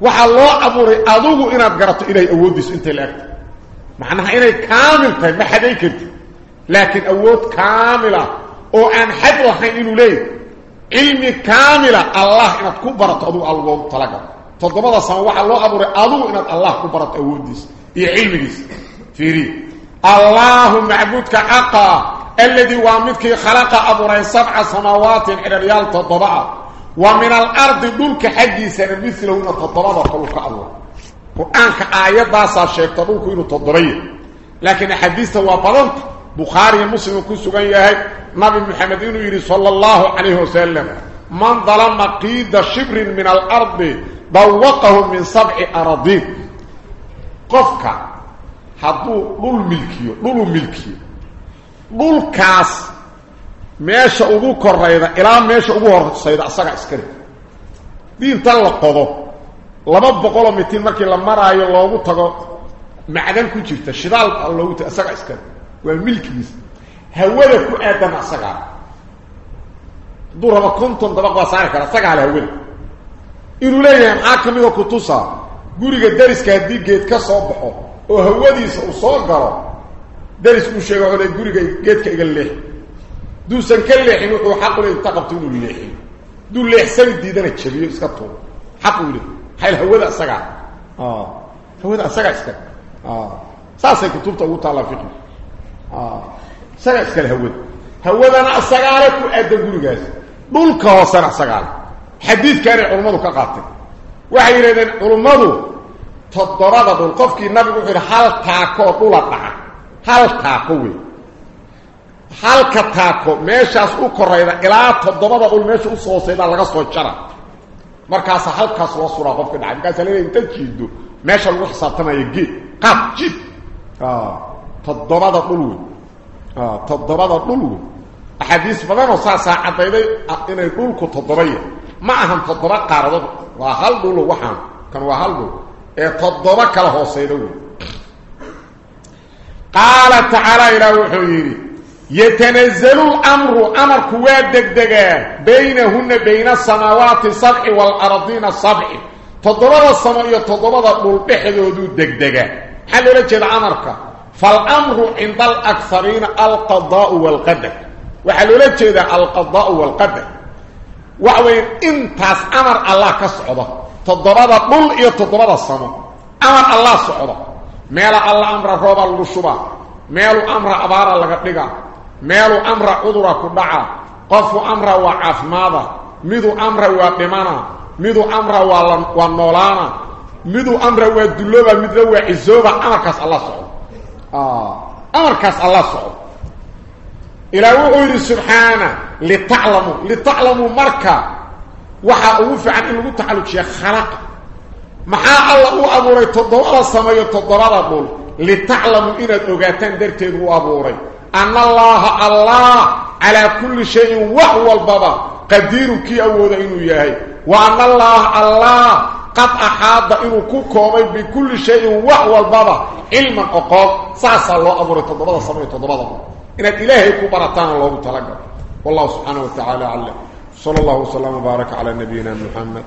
وحال الله أمور أدوه إنا بقرت إلي أوديس إنت لأكت معناها إلي كامل ما حد يكرت لكن أود كاملة وأن حد الله إنه ليه علمي كاملة الله إنا تكبرت أدوه الله تلقى toddobada sama waxaa loo abuuray adugu inaad allah ku barato awooddiisa iyo cilmigiisa fiiri allahu macbuudka xaqa alladii waa midkii khalaqa abuuray sabca samaawaati xidharyaal toddoba ah wa min alardi dhulka xaggiisana milahuna toddobada kalu ka abuuray qur-aanka aayadaasaa sheegta dhulku inuu toddoba yahay laakiin axaadiista waa badanta bukhaariyo muslimu ku sugan yahay nabi maxamed inuu yidhi sala allahu calayhi wasalam man dalama qiida shibrin min alardi aradiin qofka hadduu dhul milkiyo dhulu milkiyo dhulkaas meesha ugu korayda ilaa meesha ugu horsayda asaga iskale diinta la qodo laba boqoloo mitin markii la maraayo loogu tago macdan ku jirta shidaal baa loogu tago asaga iskale waa milkigiisa hawada ku aadan asagaa hadduu raba konton dabaq waa saari kara asagaa le hawada inuu leeyahay maxaa ka mida kutusa guriga dariska haddii geed ka soo baxo oo hawadiisa uu soo galo darisku sheega ole guriga geedka iga leex duusan ka leexin wuxuu xaqu le inta qabto inuu leexiyo duu leexsani diidana jabiyo iska tuuro xaqu le hayl hawada asagaa hawada asagaa iskale saasay kutubta ugu taallaa fiqi isagaa iskale hawada hawadana asagaale ku aadan gurigaas dhulka hoosena asagaale qaatay waxay yidhahdeen culummadu toddobada dhul qofkii nabigu wuxuu yidhi hal taakoo dhula dhaca hal taako wey halka taako meeshaas u korayda ilaa toddobada dhul meesha usoo hoosaydaa laga soo jara markaas halkaas loo suraa qofka dhacay markaas leeyahay inta jiido meesha lagu xisaabtamayo geed qaad jid ah todobada dhul wey ah todobada dhul wey axaadiis badan oo saasaa cadayday inay dhulku todobaya hal dhul waxaan kan waa hal dhul ee todoba kala hooseyda wey qaala tacaala ilaa wuxuu yidhi يتنزل الأمر. أمر كواد دقدقا بينهن بين السماوات السبع والأرضين السبع. تضرب السماء تضرب البحث دقدقا حل رجل أمرك. فالأمر عند الأكثرين القضاء والقدر. وحل رجل القضاء والقدر. وعوين انتاس أمر الله كسعودا تضرب قل اي تضرب الصمو أمر الله سعودا ميلا الله أمر روبا اللشبا ميلا أمر عبارة لغتلقا ميلا أمر عذرا كدعا. قف أمر وعاف ماذا ميدو أمر وابمانا ميدو أمر ونولانا ميدو أمر ودلوبا. ميدو وعزوبا أمر كاس الله سعودا آه. أمر كاس الله سعودا إلى وحي سبحانه لتعلموا لتعلموا مركا. وحا اوو فعن ان لو تعلق شي خلق. ما الله هو ابو ري تضوا السماء تضرا بقول لتعلموا ان توغاتن درتي ابو ري أن الله الله على كل شيء وهو البابا. قديرك اود إنه ياهي. وأن الله الله قد أحاط إنه كوكب بكل شيء وهو البابا. علما اقاب ساس الله ابو ري تضوا السماء تضرا إن الإله كبرتان الله تلقى والله سبحانه وتعالى علم. صلى الله وسلم وبارك على نبينا محمد.